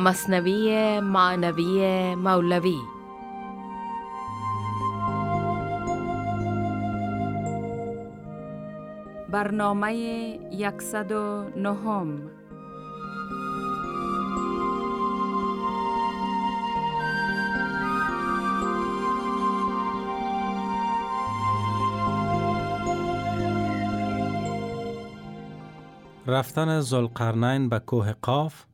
مصنوی معنوی مولوی. برنامه یکصد و نهم. رفتن زلقرنین به کوه قاف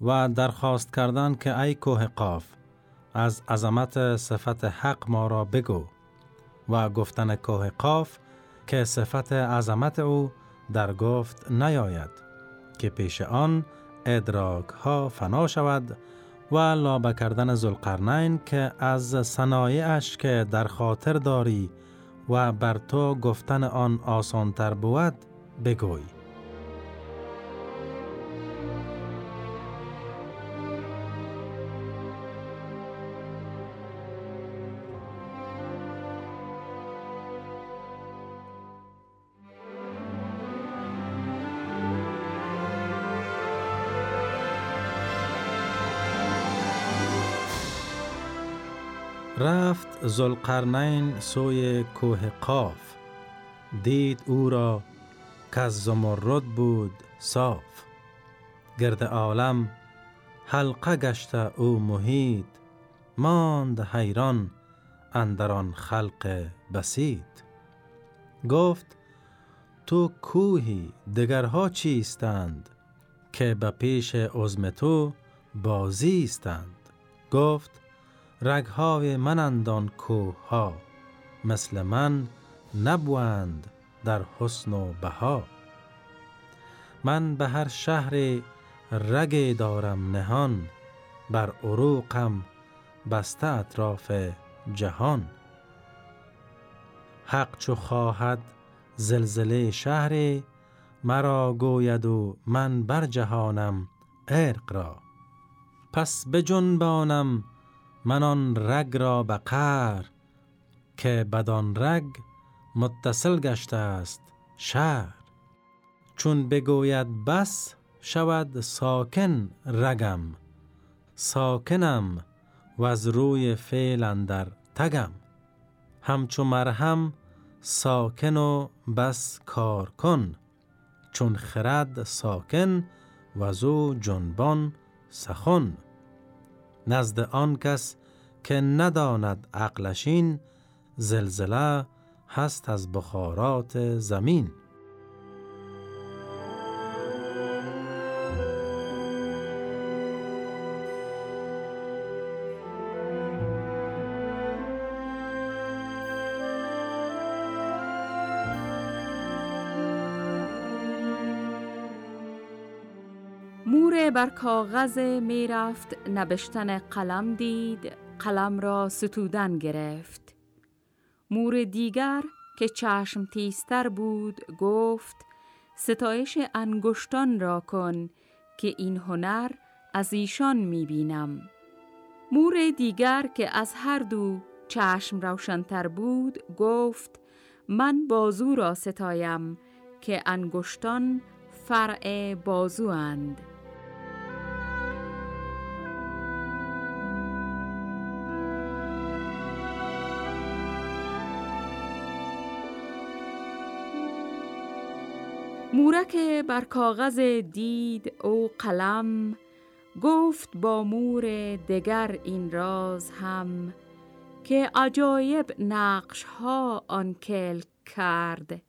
و درخواست کردن که ای کوه قاف از عظمت صفت حق ما را بگو و گفتن کوه قاف که صفت عظمت او در گفت نیاید که پیش آن ادراک ها فنا شود و لابه کردن زلقرنین که از صنایعش که در خاطر داری و بر تو گفتن آن آسانتر بود بگوی. رفت زلقرنین سوی کوه قاف. دید او را که زمرد بود صاف. گرد عالم حلقه گشته او محیط ماند حیران اندران خلق بسید گفت تو کوهی دگرها چیستند که به پیش عزم تو بازیستند گفت رگهای منند آن کوه ها مثل من نبوند در حسن و بها. من به هر شهر رگ دارم نهان بر عروقم بسته اطراف جهان. حق چو خواهد زلزله شهر مرا گوید و من بر جهانم ارق را. پس بجنبانم من آن رگ را به قهر که بدان رگ متصل گشته است شهر. چون بگوید بس شود ساکن رگم ساکنم و از روی فعل اندر تگم. همچو مرهم ساکن و بس کار کن چون خرد ساکن و زو جنبان سخن. نزد آن کس که نداند عقلشین زلزله هست از بخارات زمین. بر کاغذ می رفت نبشتن قلم دید قلم را ستودن گرفت مور دیگر که چشم تیستر بود گفت ستایش انگشتان را کن که این هنر از ایشان می بینم مور دیگر که از هر دو چشم روشنتر بود گفت من بازو را ستایم که انگشتان فرع بازو اند. مورک بر کاغذ دید او قلم گفت با مور دگر این راز هم که عجایب نقش ها آن کل کرد.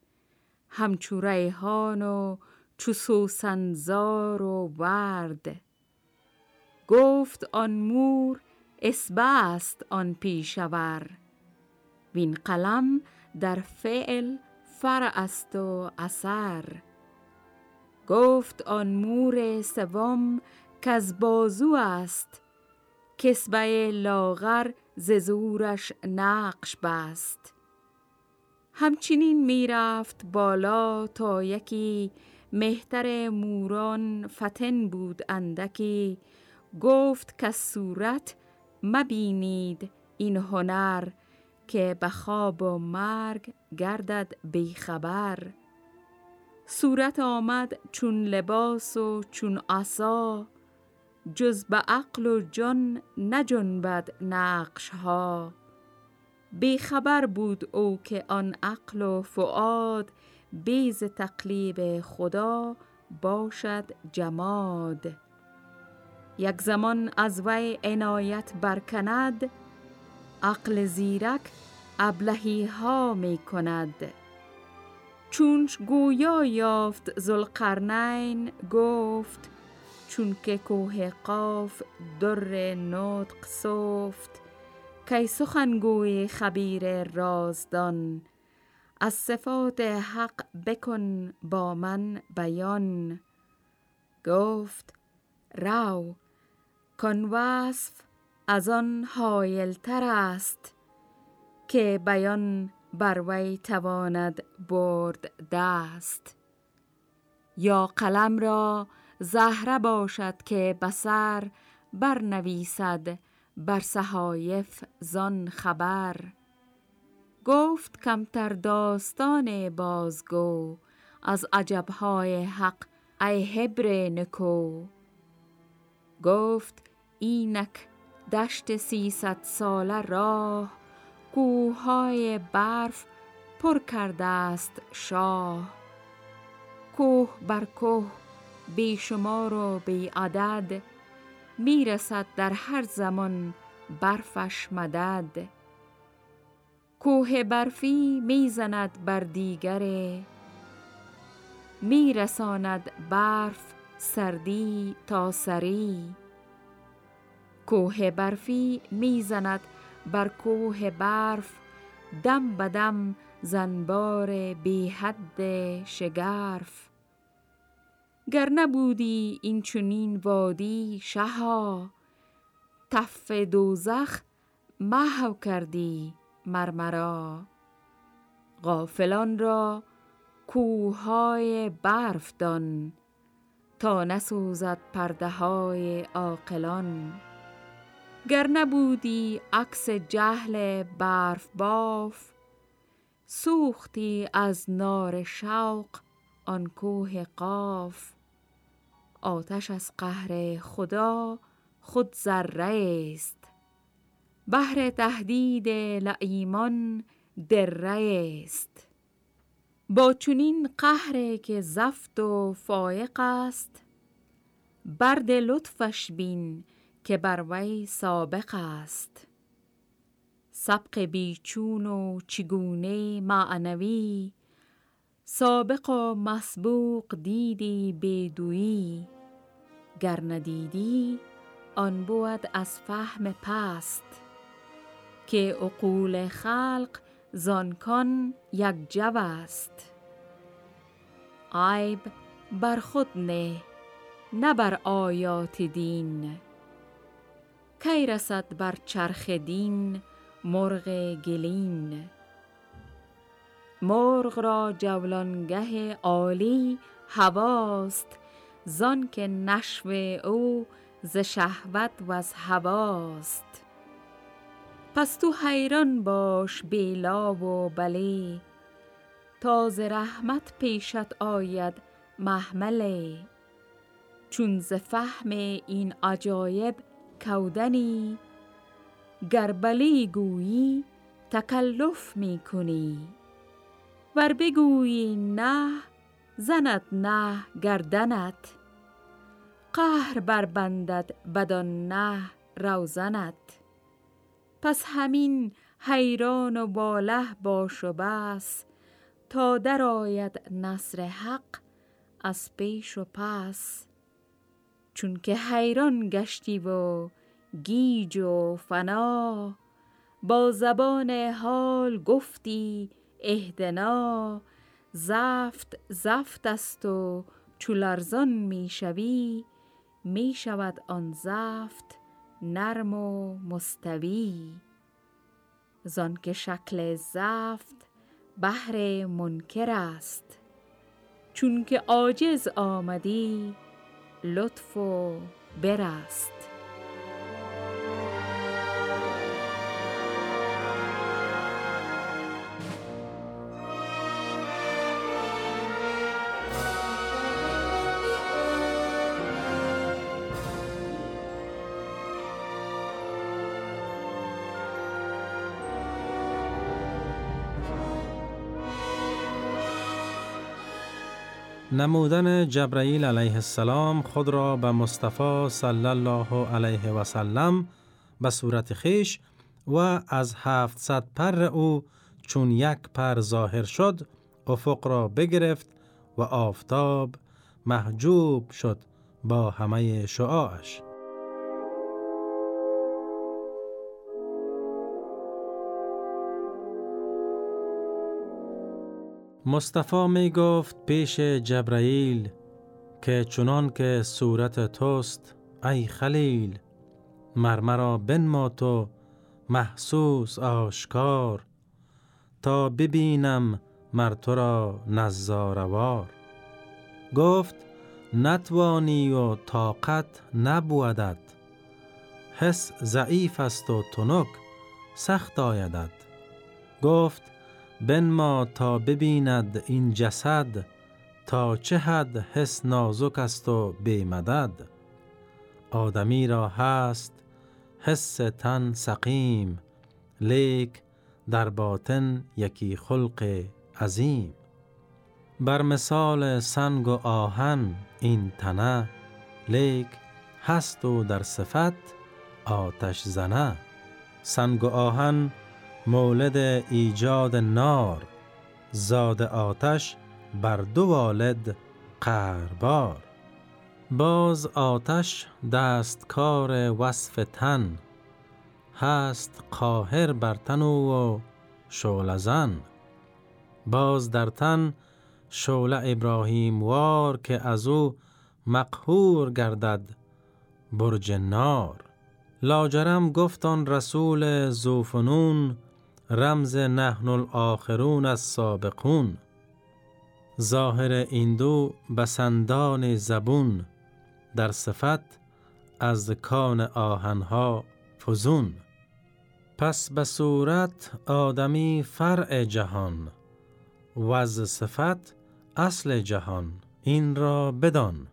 همچو ریحان و چو سوسنزار و ورد. گفت آن مور اسبست آن پیشور. وین قلم در فعل فرع است و اثر. گفت آن مور سوم که از بازو است کسبه لاغر ززورش نقش بست. همچنین می‌رفت بالا تا یکی مهتر موران فتن بود اندکی. گفت که صورت مبینید این هنر که به خواب و مرگ گردد بیخبر صورت آمد چون لباس و چون عصا جز به عقل و جان نجنبد نقش ها خبر بود او که آن عقل و فعاد بیز تقلیب خدا باشد جماد. یک زمان از وی عنایت برکند عقل زیرک ابلهی ها می کند چونش گویا یافت زلقرنین گفت چون که کوه قاف در نطق سفت کی سخنگوی خبیر رازدان؟ از صفات حق بکن با من بیان. گفت رو کن وصف از آن تر است که بیان بر وی تواند برد دست. یا قلم را زهره باشد که بسر برنویسد بر صحایف زان خبر. گفت کمتر داستان بازگو از عجبهای حق ای هبر نکو. گفت اینک دشت سیصد ساله راه کوههای برف پر کرده است شاه. کوه بر کوه بیشمار و بی عدد می‌رسد در هر زمان برفش مدد. کوه برفی می‌زند بر دیگره میرساند برف سردی تا سری. کوه برفی می‌زند بر کوه برف دم بدم زنبار بی حد شگرف. گر نبودی این چنین وادی شها تف دوزخ محو کردی مرمرا غافلان را کوههای برف دان تا نسوزد پرده های عاقلان. گر نبودی عکس جهل برف باف سوختی از نار شوق آن کوه قاف. آتش از قهر خدا خود ذره است بهر تهدید لعیمان دره است. با چنین قهر که زفت و فایق است برد لطفش بین که بر وی سابق است. سبق بیچون و چگونه معنوی سابق و مسبوق دیدی بدویی. گر ندیدی آن بود از فهم پست. که عقول خلق زانکان یک جو است. عیب بر خود نه نه بر آیات دین. کی رسد بر چرخ دین مرغ گلین؟ مرغ را جولانگه عالی هواست زان که نشو او ز شهوت و از هواست. پس تو حیران باش بیلا و بلی تا ز رحمت پیشت آید محمله چون ز فهم این عجایب کودنی گر بلی گویی تکلف می کنی ور بگویی نه زند نه گردنت. قهر بربندد بدان نه روزنت. پس همین حیران و باله باش و بس تا درآید نصر حق از پیش و پس. چون که حیران گشتی و گیج و فنا. با زبان حال گفتی اهدنا زفت زفت است و چولرزان می‌شوی می‌شود آن زفت نرم و مستوی. زان که شکل زفت بهر منکر است. چون که عاجز آمدی لطف و برست. نمودن جبرئیل علیه السلام خود را به مصطفی صلی الله علیه و سلم به صورت خیش و از هفتصد پر او چون یک پر ظاهر شد افق را بگرفت و آفتاب محجوب شد با همه شعاعش. مصطفی می گفت پیش جبرائیل که چنان که صورت توست ای خلیل مرمرا بنما تو محسوس آشکار تا ببینم مر تو را نزاروار گفت نتوانی و طاقت نبودد حس ضعیف است و تنک سخت آیدد گفت بنما تا ببیند این جسد تا چه حد حس نازک است و بیمدد آدمی را هست حس تن سقیم لیک در باطن یکی خلق عظیم. بر مثال سنگ و آهن این تنه لیک هست و در صفت آتش زنه. سنگ و آهن مولد ایجاد نار زاد آتش بر دو والد قربار. باز آتش دستکار وصف تن هست قاهر بر تن و شعله زن. باز در تن شعله ابراهیم وار که از او مقهور گردد برج نار. لاجرم گفتان رسول زوفنون رمز نحن الاخرون از سابقون ظاهر این دو بسندان زبون در صفت از کان آهنها فزون. پس به صورت آدمی فرع جهان و از صفت اصل جهان این را بدان.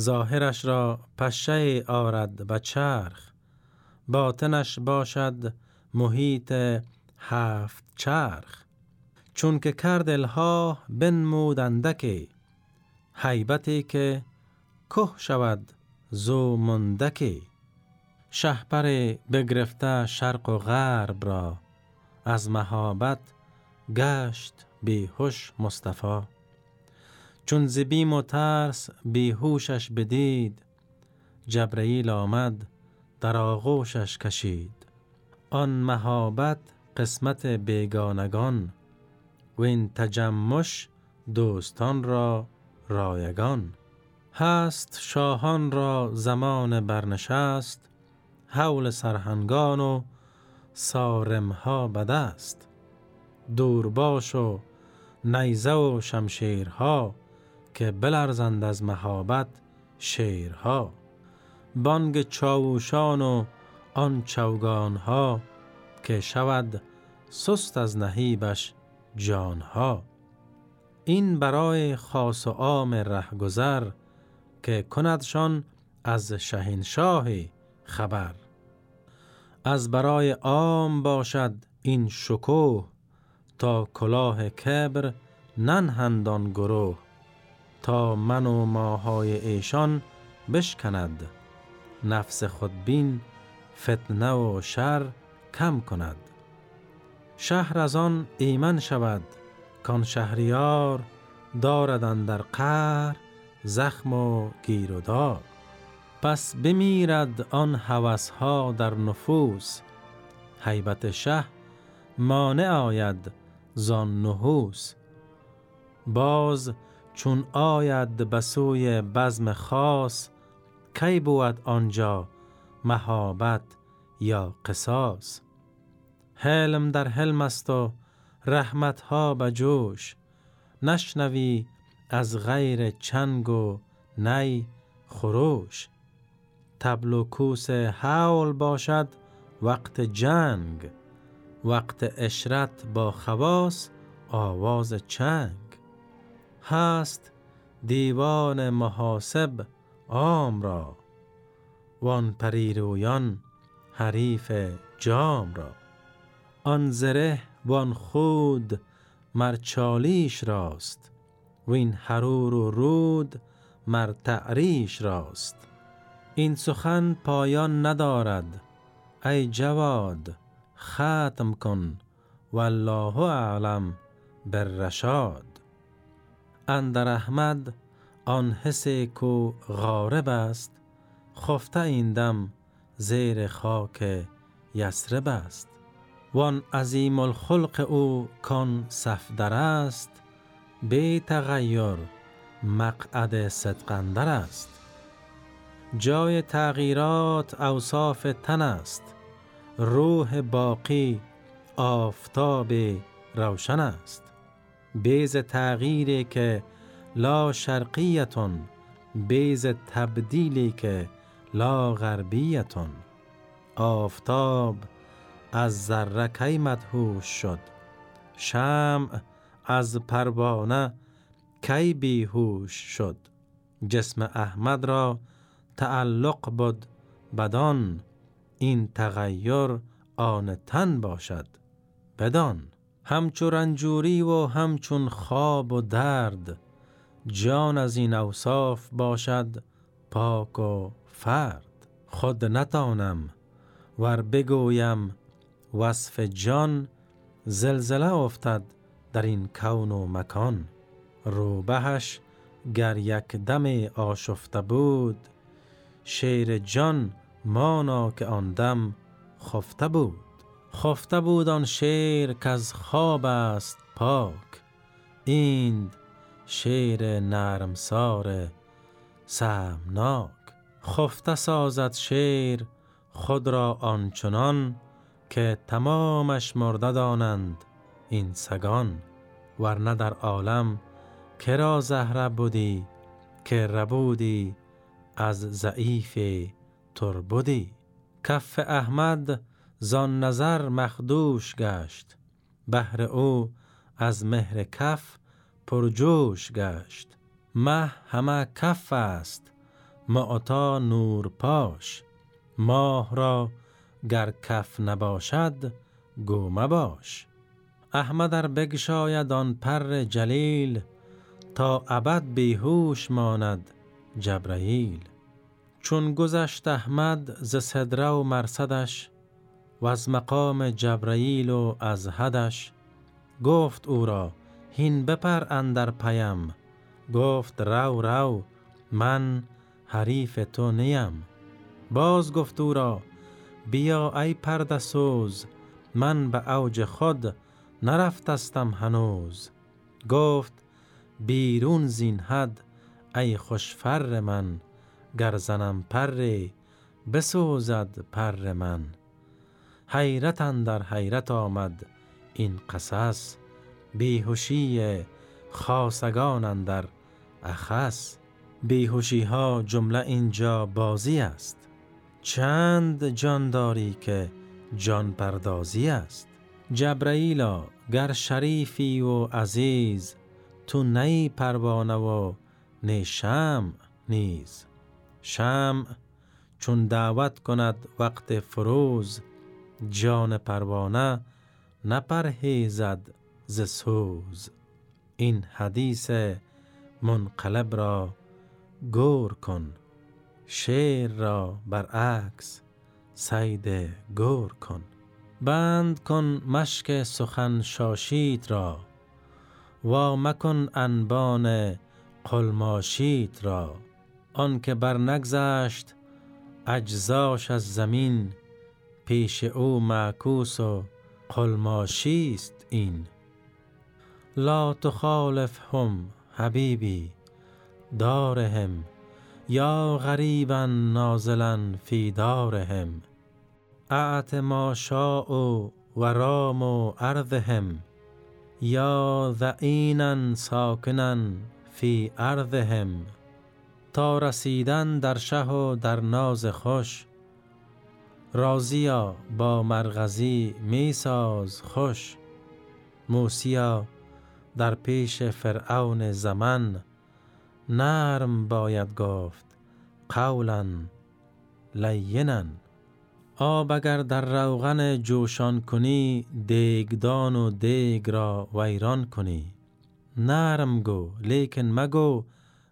ظاهرش را پشه آرد به چرخ باطنش باشد محیط هفت چرخ. چون که کرد الها بنمود اندکی حیبتی که که شود زو مندکی شهپر بگرفته شرق و غرب را از مهابت گشت بیهوش مصطفی. چون زبیم و ترس بیهوشش بدید جبرئیل آمد در آغوشش کشید. آن مهابت قسمت بیگانگان و این تجمش دوستان را رایگان. هست شاهان را زمان برنشست حول سرهنگان و سارمها بدست. دورباش و نیزه و شمشیرها که بلرزند از مهابت شیرها. بانگ چاوشان و آن چوگانها که شود سست از نهیبش جانها. این برای خاص و عام رهگذر که کندشان از شهنشاهی خبر. از برای عام باشد این شکوه تا کلاه کبر ننهندان گروه تا من و ماهای ایشان بشکند نفس خودبین فتنه و شر کم کند. شهر از آن ایمن شود کان شهریار داردن در قهر زخم و گیر و دار. پس بمیرد آن ها در نفوس. حیبت شه مانع آید زان نحوس. باز چون آید به سوی بزم خاص کی بود آنجا مهابت یا قصاص. حلم در حلم است و رحمت ها به جوش. نشنوی از غیر چنگ و نی خروش. تبل و کوس حول باشد وقت جنگ. وقت اشرت با خواس آواز چنگ. هست دیوان محاسب عام را. وان پریرویان حریف جام را آن زره وان خود مرچالیش راست و این حرور و رود مر تعریش راست. این سخن پایان ندارد ای جواد ختم کن والله اعلم بالرشاد. اندر احمد آن حس کو غارب است خفته این دم زیر خاک یسرب است. وان عظیم الخلق او کان صفدر است. بی تغییر مقعد صدقندر است. جای تغییرات اوصاف تن است. روح باقی آفتاب روشن است. بیز تغییری که لا شرقیتون بیز تبدیلی که لا غربیتون. آفتاب از ذره کی مدهوش شد؟ شمع از پروانه کی بیهوش شد؟ جسم احمد را تعلق بود بدان این تغییر آن تن باشد بدان. همچو رنجوری و همچون خواب و درد جان از این اوصاف باشد پاک و فرد خود نتانم ور بگویم وصف جان زلزله افتد در این کون و مکان. روبهش گر یک دم آشفته بود شیر جان مانا که آن دم خفته بود. خفته بود آن شیر که از خواب است پاک. این شیر نرمسار سمناک. خفته سازد شیر خود را آنچنان که تمامش مرده دانند این سگان ورنه در عالم کرا زهره بودی که ربودی از ضعیف تربودی. کف احمد زان نظر مخدوش گشت بهر او از مهر کف پرجوش گشت. مه همه کف است معتا نور پاش ماه را گر کف نباشد گو مباش. احمد ار بگشاید آن پر جلیل تا ابد بیهوش ماند جبرئیل چون گذشت احمد ز صدره و مرصدش و از مقام جبرئیل و از حدش گفت او را هین بپر اندر پیم گفت رو رو من حریف تو نیم. باز گفت او را بیا ای پرده سوز من به اوج خود نرفتستم هنوز. گفت بیرون زین حد ای خوشفر من گر زنم پری بسوزد پر من. حیرت در حیرت آمد این قصص بیهوشی خاصگان اندر اخس بیهوشی ها جمله اینجا بازی است. چند جان داری که جان پردازی است. جبرئیلا گر شریفی و عزیز تو نی پروانه و نی شمع نیز. شمع چون دعوت کند وقت فروز جان پروانه نپرهیزد ز سوز. این حدیث منقلب را گور کن. شعر را برعکس سید گور کن. بند کن مشک سخن شاشیت را و مکن انبان قلماشیت را. آنکه بر نگذشت اجزاش از زمین پیش او معکوس و قلماشی است این. لا تخالفهم حبیبی. دارهم یا غریبا نازلا فی دارهم اعت ما شاء و رام و ارضهم یا ذعینا ساکنا فی ارضهم تا رسیدن در شه و در ناز خوش رازیا با مرغزی می ساز خوش موسیا در پیش فرعون زمان نرم باید گفت قولا لینا آب اگر در روغن جوشان کنی دیگدان و دیگ را ویران کنی. نرم گو لیکن مگو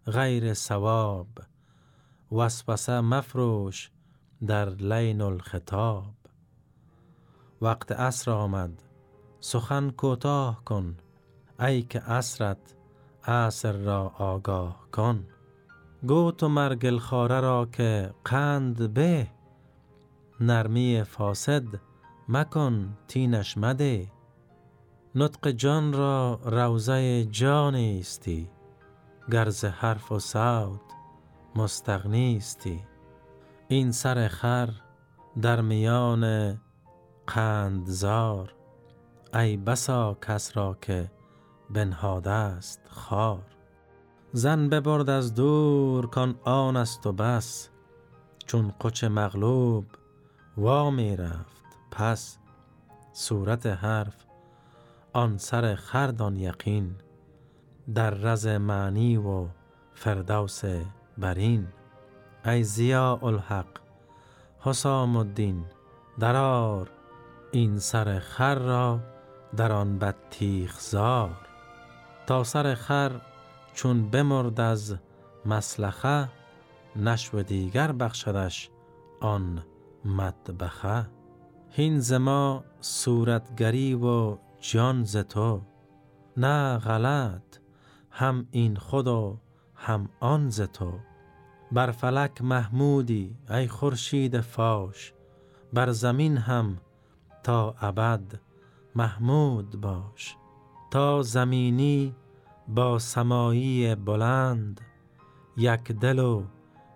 غیر سواب وسوسه مفروش در لین الخطاب. وقت عصر آمد سخن کوتاه کن ای که عصرت عصر را آگاه کن. گو تو مرگل خاره را که قند به. نرمی فاسد مکن تینش مده. نطق جان را روزه جان استی گرز حرف و صوت مستغنیستی این سر خر در میان قندزار. ای بسا کس را که بنهاده است خار. زن ببرد از دور کان آن است و بس چون قچ مغلوب وا می رفت پس. صورت حرف آن سر خردان یقین در رز معنی و فردوس برین. ای زیاء الحق حسام الدین درار این سر خر را در آن بطیخزار تا سر خر چون بمرد از مسلخه نشو دیگر بخشدش آن مطبخه. هین زما صورتگری و جان ز تو نه غلط هم این خود هم آن ز تو. بر فلک محمودی ای خورشید فاش بر زمین هم تا ابد محمود باش. تا زمینی با سمایی بلند یک دل و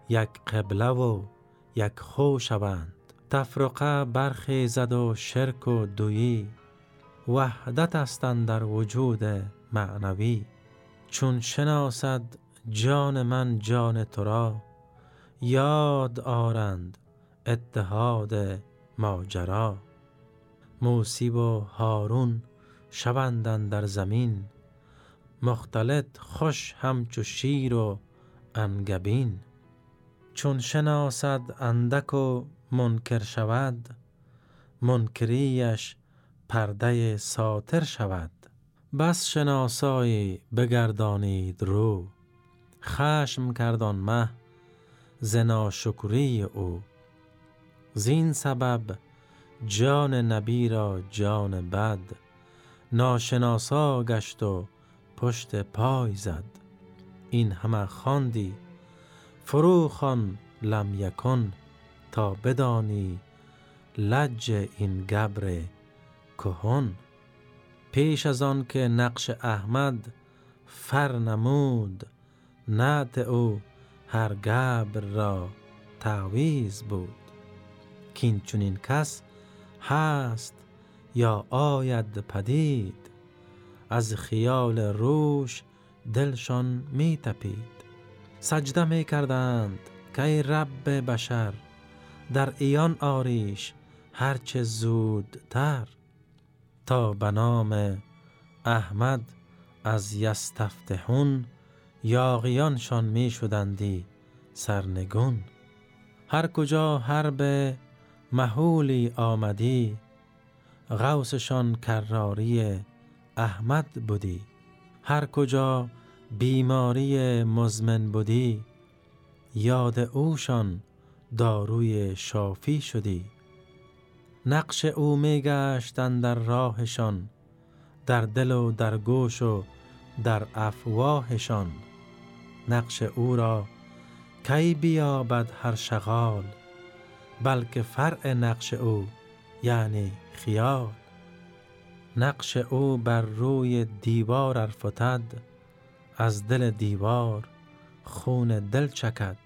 یک قبله و یک خو شوند. تفرقه برخیزد و شرک و دویی وحدت هستند در وجود معنوی. چون شناسد جان من جان تو را یاد آرند اتحاد ماجرا. موسی و هارون شوندن در زمین مختلط خوش همچو شیر و انگبین. چون شناسد اندک و منکر شود منکریش پرده ساتر شود. بس شناسایی بگردانید رو خشم کردان مه زنا شکری او. زین سبب جان نبی را جان بد ناشناسا گشت و پشت پای زد. این همه خواندی. فرو خوان لم یکن تا بدانی لج این گبر کهن. پیش از آن که نقش احمد فر نمود نعت او هر گبر را تعویز بود. کین چونین کس هست یا آید پدید؟ از خیال روش دلشان می تپید. سجده می کردند که رب بشر در ایان آریش هرچه زودتر. تا به نام احمد از یستفتحون یاغیانشان می شدندی سرنگون. هر کجا هر به محولی آمدی غوثشان کراری احمد بودی. هر کجا بیماری مزمن بودی یاد اوشان داروی شافی شدی. نقش او می گشتن در راهشان در دل و در گوش و در افواهشان. نقش او را کی بیابد هر شغال بلکه فرع نقش او یعنی خیال. نقش او بر روی دیوار ارفتد از دل دیوار خون دل چکد.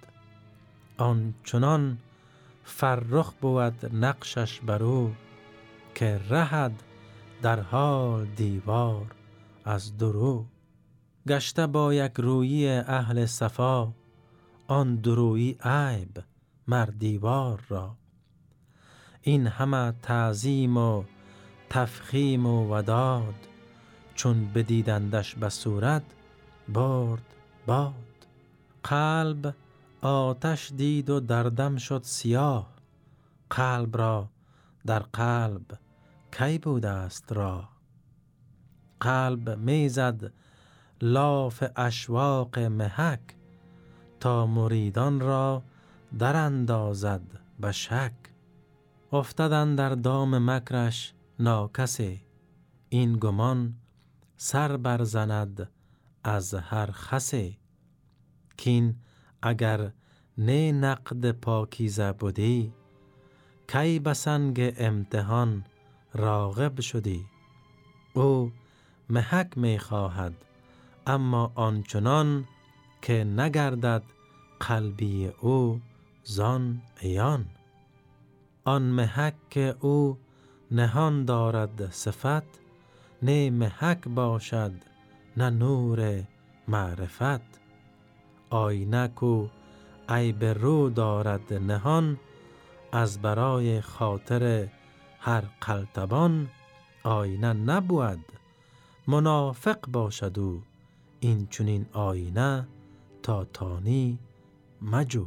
آن چنان فرخ بود نقشش بر او که رهد در حال دیوار از درو. گشته با یک رویی اهل صفا آن درویی عیب مر دیوار را. این همه تعظیم و تفخیم و وداد چون بدیدندش به صورت برد باد. قلب آتش دید و دردم شد سیاه. قلب را در قلب کی بوده است را؟ قلب می‌زد لاف اشواق محک تا مریدان را در اندازد به شک. افتدن در دام مکرش ناکسی این گمان سر برزند از هر خسی کین اگر نه نقد پاکیزه بودی کی بسنگ امتحان راغب شدی؟ او محک می خواهد اما آنچنان که نگردد قلبی او زان ایان آن محک که او نهان دارد صفت نه محک باشد نه نور معرفت. آینه کو عیب رو دارد نهان از برای خاطر هر قلتبان. آینه نبود منافق باشد او این چنین آینه تا تانی مجو.